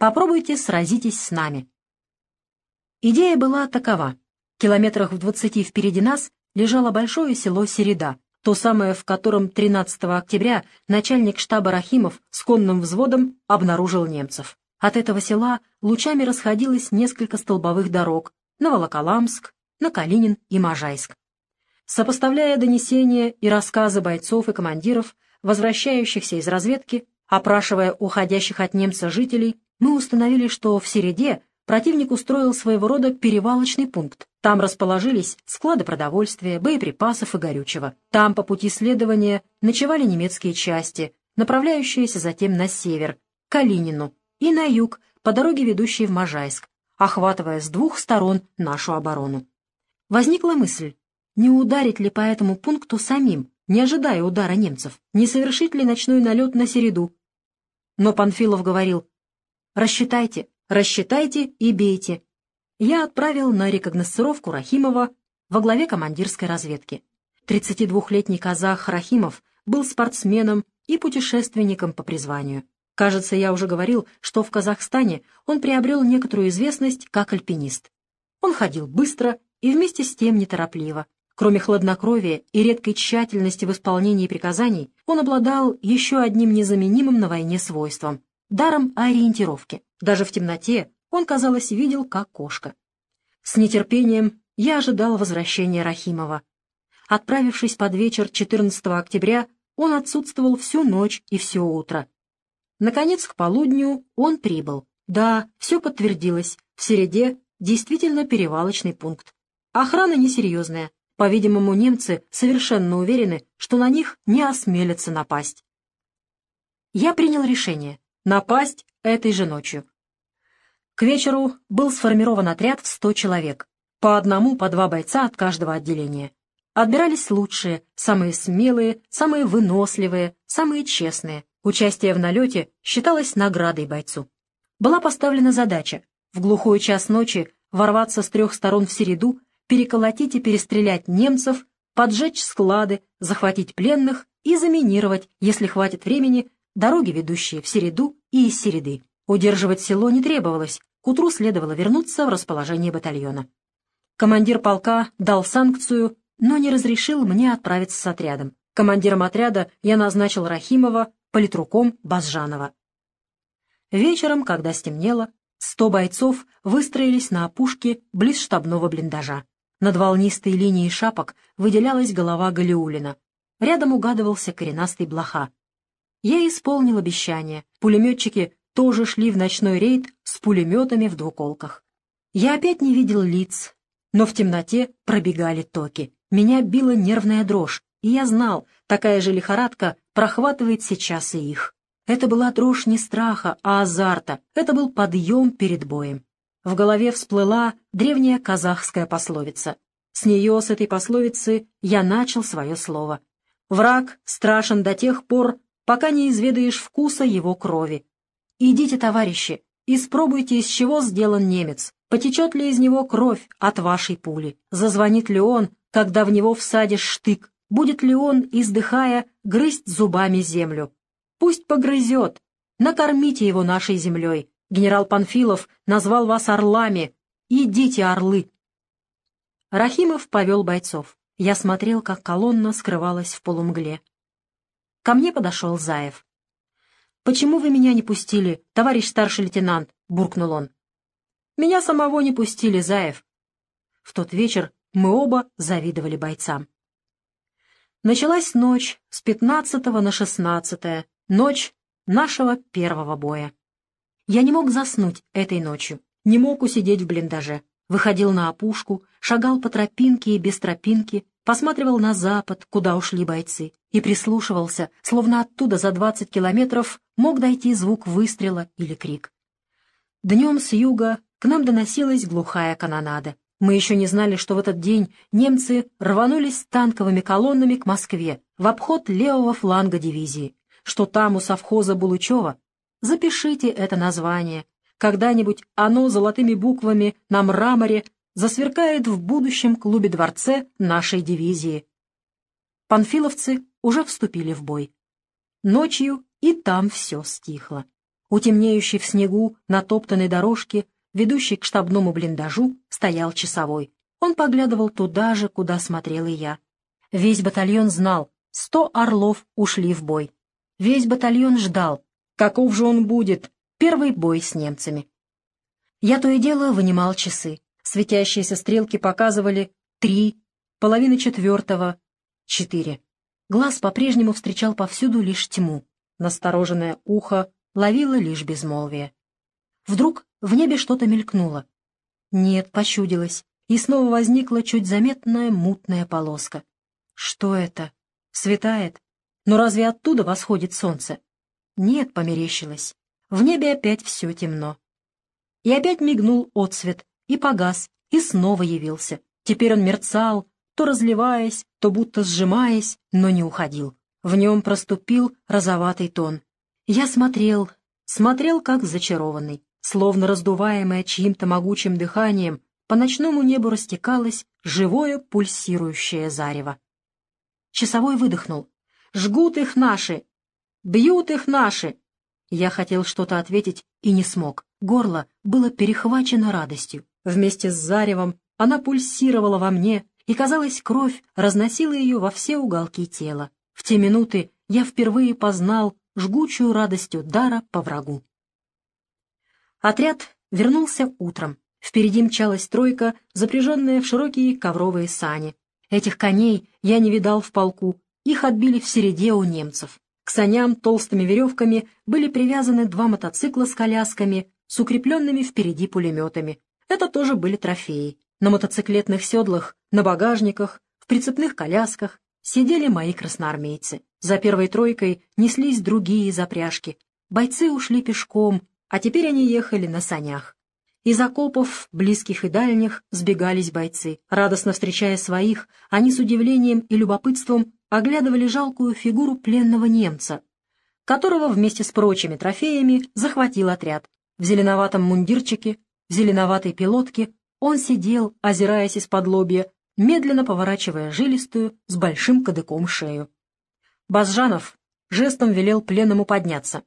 Попробуйте сразитесь с нами. Идея была такова. Километрах в двадцати впереди нас лежало большое село Середа, то самое, в котором 13 октября начальник штаба Рахимов с конным взводом обнаружил немцев. От этого села лучами расходилось несколько столбовых дорог на Волоколамск, на Калинин и Можайск. Сопоставляя донесения и рассказы бойцов и командиров, возвращающихся из разведки, опрашивая уходящих от немца жителей, мы установили, что в Середе противник устроил своего рода перевалочный пункт. Там расположились склады продовольствия, боеприпасов и горючего. Там по пути следования ночевали немецкие части, направляющиеся затем на север, к Калинину, и на юг, по дороге, ведущей в Можайск, охватывая с двух сторон нашу оборону. Возникла мысль, не ударить ли по этому пункту самим, не ожидая удара немцев, не совершить ли ночной налет на середу. Но Панфилов говорил, «Рассчитайте, рассчитайте и бейте». Я отправил на рекогносцировку Рахимова во главе командирской разведки. 32-летний казах Рахимов был спортсменом и путешественником по призванию. Кажется, я уже говорил, что в Казахстане он приобрел некоторую известность как альпинист. Он ходил быстро и вместе с тем неторопливо. Кроме хладнокровия и редкой тщательности в исполнении приказаний, он обладал еще одним незаменимым на войне свойством — даром ориентировки. Даже в темноте он, казалось, видел, как кошка. С нетерпением я ожидал возвращения Рахимова. Отправившись под вечер 14 октября, он отсутствовал всю ночь и все утро. Наконец, к полудню он прибыл. Да, все подтвердилось. В Середе действительно перевалочный пункт. Охрана несерьезная. По-видимому, немцы совершенно уверены, что на них не осмелятся напасть. Я принял решение напасть этой же ночью. К вечеру был сформирован отряд в 100 человек, по одному, по два бойца от каждого отделения. Отбирались лучшие, самые смелые, самые выносливые, самые честные. Участие в налете считалось наградой бойцу. Была поставлена задача в глухой час ночи ворваться с трех сторон в середу, переколотить и перестрелять немцев, поджечь склады, захватить пленных и заминировать, если хватит времени, дороги, ведущие в середу и из середы. Удерживать село не требовалось, к утру следовало вернуться в расположение батальона. Командир полка дал санкцию, но не разрешил мне отправиться с отрядом. Командиром отряда я назначил Рахимова, политруком Базжанова. Вечером, когда стемнело, сто бойцов выстроились на опушке близ штабного блиндажа. Над волнистой линией шапок выделялась голова Галиулина. Рядом угадывался коренастый блоха. Я исполнил обещание. Пулеметчики тоже шли в ночной рейд с пулеметами в двуколках. Я опять не видел лиц, но в темноте пробегали токи. Меня била нервная дрожь, и я знал, такая же лихорадка прохватывает сейчас и их. Это была дрожь не страха, а азарта. Это был подъем перед боем. В голове всплыла древняя казахская пословица. С нее, с этой пословицы, я начал свое слово. Враг страшен до тех пор, пока не изведаешь вкуса его крови. Идите, товарищи, испробуйте, из чего сделан немец. Потечет ли из него кровь от вашей пули? Зазвонит ли он, когда в него всадишь штык? Будет ли он, издыхая, грызть зубами землю? Пусть погрызет. Накормите его нашей землей. Генерал Панфилов назвал вас орлами. Идите, орлы. Рахимов повел бойцов. Я смотрел, как колонна скрывалась в полумгле. Ко мне подошел Заев. «Почему вы меня не пустили, товарищ старший лейтенант?» — буркнул он. «Меня самого не пустили, Заев». В тот вечер мы оба завидовали бойцам. Началась ночь с 15 на 16, ночь нашего первого боя. Я не мог заснуть этой ночью, не мог усидеть в блиндаже. Выходил на опушку, шагал по тропинке и без тропинки, посматривал на запад, куда ушли бойцы, и прислушивался, словно оттуда за 20 километров мог дойти звук выстрела или крик. Днем с юга к нам доносилась глухая канонада. Мы еще не знали, что в этот день немцы рванулись танковыми колоннами к Москве в обход левого фланга дивизии, что там у совхоза Булычева. Запишите это название. Когда-нибудь оно золотыми буквами на мраморе засверкает в будущем клубе-дворце нашей дивизии. Панфиловцы уже вступили в бой. Ночью и там все стихло. У темнеющей в снегу натоптанной дорожки, ведущей к штабному блиндажу, стоял часовой. Он поглядывал туда же, куда смотрел и я. Весь батальон знал, сто орлов ушли в бой. Весь батальон ждал, каков же он будет, первый бой с немцами. Я то и дело вынимал часы. Светящиеся стрелки показывали три, половина четвертого, четыре. Глаз по-прежнему встречал повсюду лишь тьму. Настороженное ухо ловило лишь безмолвие. Вдруг в небе что-то мелькнуло. Нет, пощудилось и снова возникла чуть заметная мутная полоска. Что это? Светает? Но разве оттуда восходит солнце? Нет, померещилось. В небе опять все темно. И опять мигнул отсвет, и погас, и снова явился. Теперь он мерцал, то разливаясь, то будто сжимаясь, но не уходил. В нем проступил розоватый тон. Я смотрел, смотрел как зачарованный, словно раздуваемая чьим-то могучим дыханием, по ночному небу растекалось живое пульсирующее зарево. Часовой выдохнул. «Жгут их наши! Бьют их наши!» Я хотел что-то ответить и не смог. Горло было перехвачено радостью. Вместе с заревом она пульсировала во мне, и, казалось, кровь разносила ее во все уголки тела. В те минуты я впервые познал жгучую радость удара по врагу. Отряд вернулся утром. Впереди мчалась тройка, запряженная в широкие ковровые сани. Этих коней я не видал в полку, их отбили в середе у немцев. К саням толстыми веревками были привязаны два мотоцикла с колясками, с укрепленными впереди пулеметами. Это тоже были трофеи. На мотоциклетных седлах, на багажниках, в прицепных колясках сидели мои красноармейцы. За первой тройкой неслись другие запряжки. Бойцы ушли пешком, а теперь они ехали на санях. Из окопов, близких и дальних, сбегались бойцы. Радостно встречая своих, они с удивлением и любопытством оглядывали жалкую фигуру пленного немца, которого вместе с прочими трофеями захватил отряд. В зеленоватом мундирчике, в зеленоватой пилотке он сидел, озираясь из-под лобья, медленно поворачивая жилистую с большим кадыком шею. Базжанов жестом велел пленному подняться.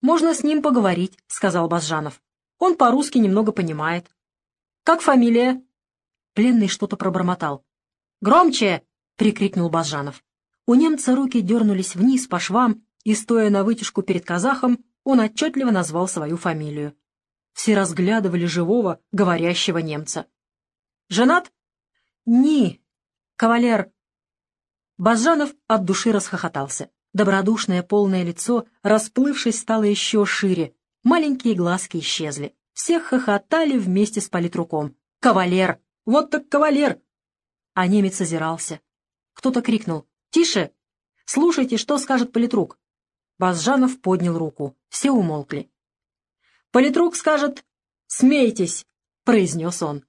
«Можно с ним поговорить», — сказал Базжанов. Он по-русски немного понимает. Как фамилия?» Пленный что-то пробормотал. «Громче!» — прикрикнул Базжанов. У немца руки дернулись вниз по швам, и, стоя на вытяжку перед казахом, он отчетливо назвал свою фамилию. Все разглядывали живого, говорящего немца. «Женат?» «Ни. Кавалер». Базжанов от души расхохотался. Добродушное полное лицо, расплывшись, стало еще шире, Маленькие глазки исчезли. Всех хохотали вместе с политруком. «Кавалер! Вот так кавалер!» А немец озирался. Кто-то крикнул. «Тише! Слушайте, что скажет политрук!» Базжанов поднял руку. Все умолкли. «Политрук скажет «Смейтесь!» — произнес он.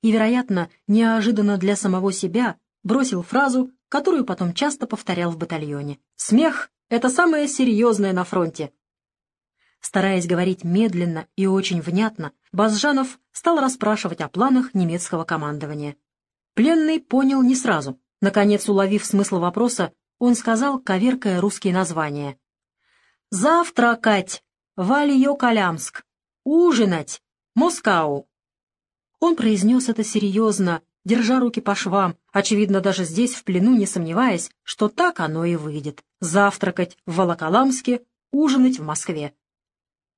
И, вероятно, неожиданно для самого себя бросил фразу, которую потом часто повторял в батальоне. «Смех — это самое серьезное на фронте. Стараясь говорить медленно и очень внятно, Базжанов стал расспрашивать о планах немецкого командования. Пленный понял не сразу. Наконец, уловив смысл вопроса, он сказал, коверкая русские названия. «Завтракать! Вальё-Калямск! Ужинать! Москау!» Он произнес это серьезно, держа руки по швам, очевидно, даже здесь, в плену, не сомневаясь, что так оно и выйдет. Завтракать в Волоколамске, ужинать в Москве.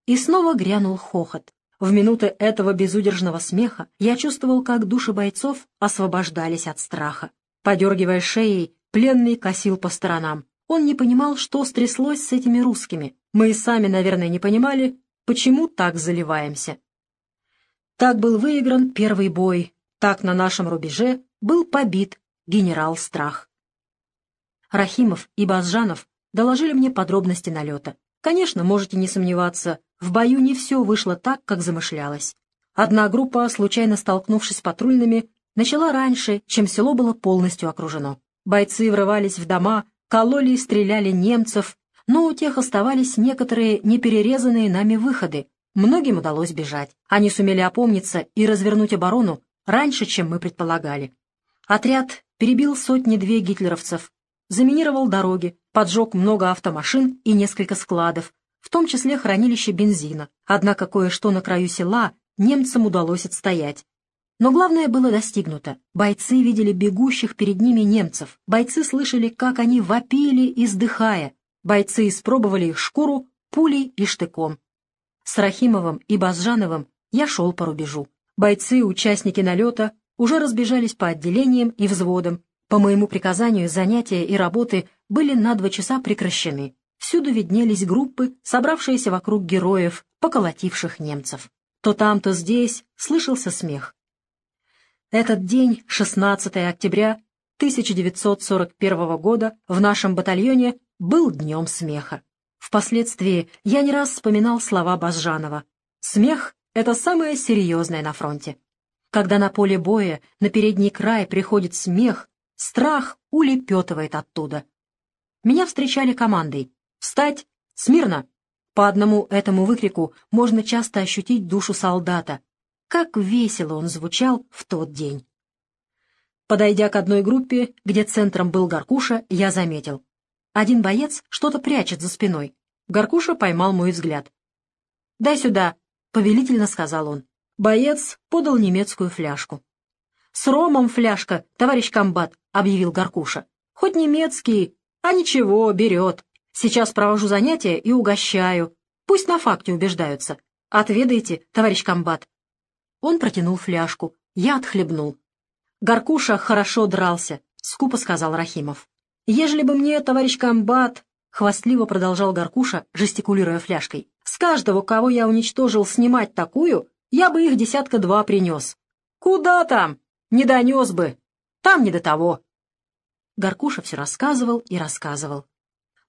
И снова грянул хохот. В минуты этого безудержного смеха я чувствовал, как души бойцов освобождались от страха. Подергивая шеей, пленный косил по сторонам. Он не понимал, что стряслось с этими русскими. Мы и сами, наверное, не понимали, почему так заливаемся. Так был выигран первый бой, так на нашем рубеже был побит генерал Страх. Рахимов и Базжанов доложили мне подробности налета. Конечно, можете не сомневаться, в бою не все вышло так, как замышлялось. Одна группа, случайно столкнувшись с патрульными, начала раньше, чем село было полностью окружено. Бойцы врывались в дома, кололи и стреляли немцев, но у тех оставались некоторые неперерезанные нами выходы. Многим удалось бежать. Они сумели опомниться и развернуть оборону раньше, чем мы предполагали. Отряд перебил сотни-две гитлеровцев, заминировал дороги, поджег много автомашин и несколько складов, в том числе хранилище бензина. Однако кое-что на краю села немцам удалось отстоять. Но главное было достигнуто. Бойцы видели бегущих перед ними немцев. Бойцы слышали, как они вопили, издыхая. Бойцы испробовали их шкуру пулей и штыком. С Рахимовым и Базжановым я шел по рубежу. Бойцы, участники налета, уже разбежались по отделениям и взводам. По моему приказанию занятия и работы были на два часа прекращены. Всюду виднелись группы, собравшиеся вокруг героев, поколотивших немцев. То там, то здесь слышался смех. Этот день, 16 октября 1941 года, в нашем батальоне был днем смеха. Впоследствии я не раз вспоминал слова Базжанова. «Смех — это самое серьезное на фронте. Когда на поле боя на передний край приходит смех, страх улепетывает оттуда. Меня встречали командой «Встать! Смирно!» По одному этому выкрику можно часто ощутить душу солдата. Как весело он звучал в тот день. Подойдя к одной группе, где центром был Гаркуша, я заметил. Один боец что-то прячет за спиной. Горкуша поймал мой взгляд. «Дай сюда», — повелительно сказал он. Боец подал немецкую фляжку. «С ромом фляжка, товарищ комбат», — объявил Горкуша. «Хоть немецкий, а ничего, берет. Сейчас провожу занятия и угощаю. Пусть на факте убеждаются. Отведайте, товарищ комбат». Он протянул фляжку. Я отхлебнул. «Горкуша хорошо дрался», — скупо сказал Рахимов. «Ежели бы мне, товарищ комбат...» — хвастливо продолжал Горкуша, жестикулируя фляжкой. «С каждого, кого я уничтожил, снимать такую, я бы их десятка два принес. Куда там? Не донес бы. Там не до того». Горкуша все рассказывал и рассказывал.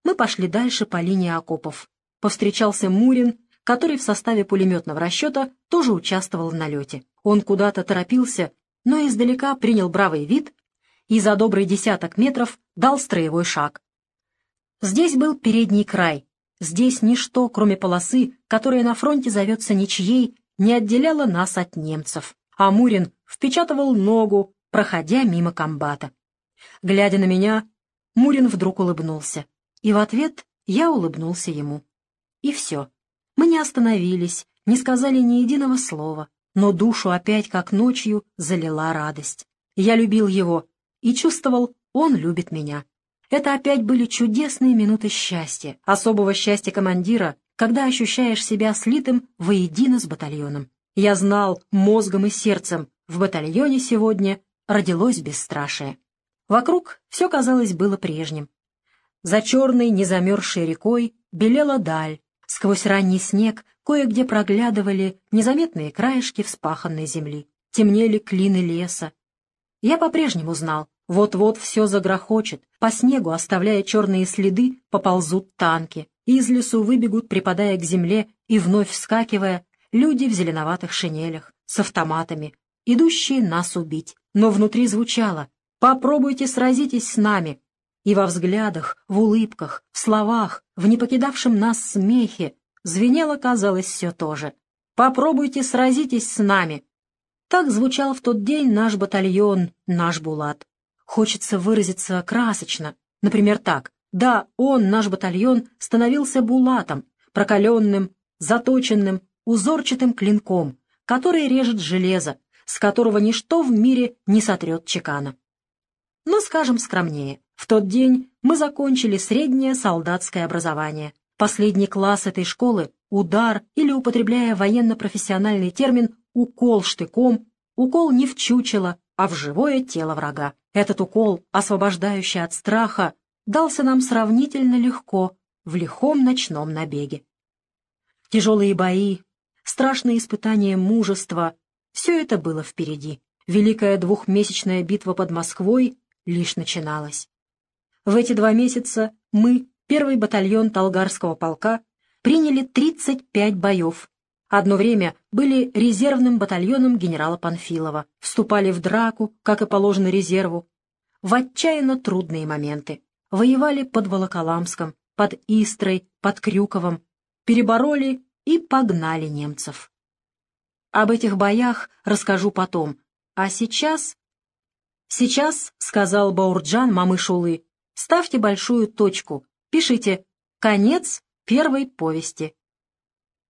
Мы пошли дальше по линии окопов. Повстречался Мурин, который в составе пулеметного расчета тоже участвовал в налете. Он куда-то торопился, но издалека принял бравый вид и за добрый десяток метров дал строевой шаг. Здесь был передний край. Здесь ничто, кроме полосы, которая на фронте зовется ничьей, не отделяло нас от немцев. А Мурин впечатывал ногу, проходя мимо комбата. Глядя на меня, Мурин вдруг улыбнулся. И в ответ я улыбнулся ему. И все. Мы не остановились, не сказали ни единого слова, но душу опять, как ночью, залила радость. Я любил его, и чувствовал, он любит меня. Это опять были чудесные минуты счастья, особого счастья командира, когда ощущаешь себя слитым воедино с батальоном. Я знал мозгом и сердцем, в батальоне сегодня родилось бесстрашие. Вокруг все, казалось, было прежним. За черной, незамерзшей рекой белела даль, сквозь ранний снег кое-где проглядывали незаметные краешки вспаханной земли, темнели клины леса. Я по-прежнему знал, вот-вот все загрохочет, по снегу, оставляя черные следы, поползут танки. Из лесу выбегут, припадая к земле и вновь вскакивая, люди в зеленоватых шинелях, с автоматами, идущие нас убить. Но внутри звучало «Попробуйте сразитесь с нами!» И во взглядах, в улыбках, в словах, в непокидавшем нас смехе звенело, казалось, все то же. «Попробуйте сразитесь с нами!» Так звучал в тот день наш батальон, наш Булат. Хочется выразиться красочно. Например, так. Да, он, наш батальон, становился булатом, прокаленным, заточенным, узорчатым клинком, который режет железо, с которого ничто в мире не сотрет чекана. Но скажем скромнее. В тот день мы закончили среднее солдатское образование. Последний класс этой школы — удар или, употребляя военно-профессиональный термин, укол штыком, укол не в чучело, а в живое тело врага. Этот укол, освобождающий от страха, дался нам сравнительно легко в лихом ночном набеге. Тяжелые бои, страшные испытания мужества — все это было впереди. Великая двухмесячная битва под Москвой лишь начиналась. В эти два месяца мы, первый батальон Талгарского полка, приняли 35 боев. Одно время были резервным батальоном генерала Панфилова, вступали в драку, как и положено резерву, в отчаянно трудные моменты. Воевали под Волоколамском, под Истрой, под Крюковом, перебороли и погнали немцев. Об этих боях расскажу потом, а сейчас... Сейчас, — сказал Баурджан мамы Шулы, — ставьте большую точку, пишите «Конец первой повести